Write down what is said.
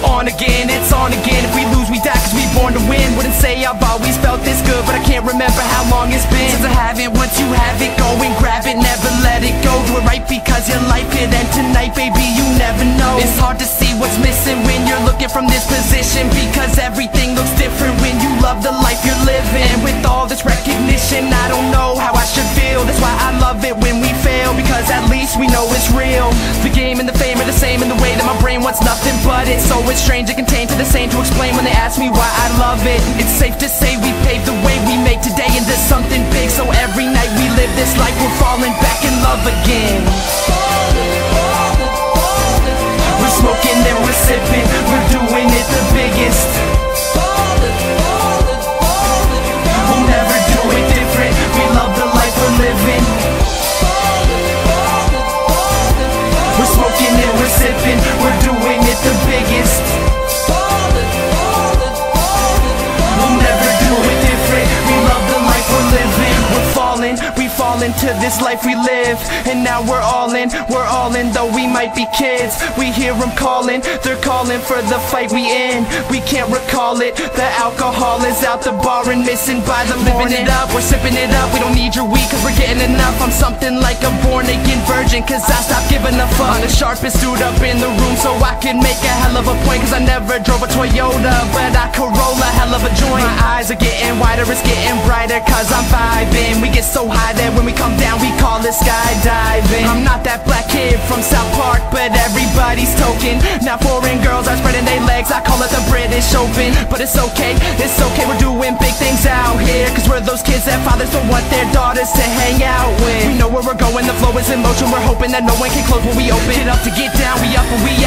on again, it's on again. If we lose, we die cause we born to win. Wouldn't say I've always felt this good, but I can't remember how long it's been since I haven't. Once you have it, go and grab it, never let it go. Do it right because your life could end tonight, baby. You never know. It's hard to see what's missing when you're looking from this position because everything looks different when you love the life you're living. And with all this recognition, I don't know how I should feel. That's why I love it when we fail because at least we know it's real. The game and the fame the same in the way that my brain wants nothing but it. So it's strange to contain to the same to explain when they ask me why I love it. It's safe to say we paved the way we make today into something big. So every night we live this life, we're falling back in love again. We fall into this life we live. And now we're all in, we're all in, though we might be kids. We hear them calling, they're calling for the fight we in. We can't recall it. The alcohol is out the bar and missing by the morning. Living it up, we're sipping it up. We don't need your weed, cause we're getting enough. I'm something like a born again virgin, cause I stopped giving a fuck. I'm the sharpest dude up in the room, so I can make a hell of a point. Cause I never drove a Toyota, but I Corolla, hell eyes are getting wider, it's getting brighter, cause I'm vibing. We get so high that when we come down, we call it skydiving. I'm not that black kid from South Park, but everybody's token. Now foreign girls are spreading their legs, I call it the British Open. But it's okay, it's okay, we're doing big things out here. Cause we're those kids that fathers don't want their daughters to hang out with. We know where we're going, the flow is in motion. We're hoping that no one can close when we open. Get up to get down, we up and we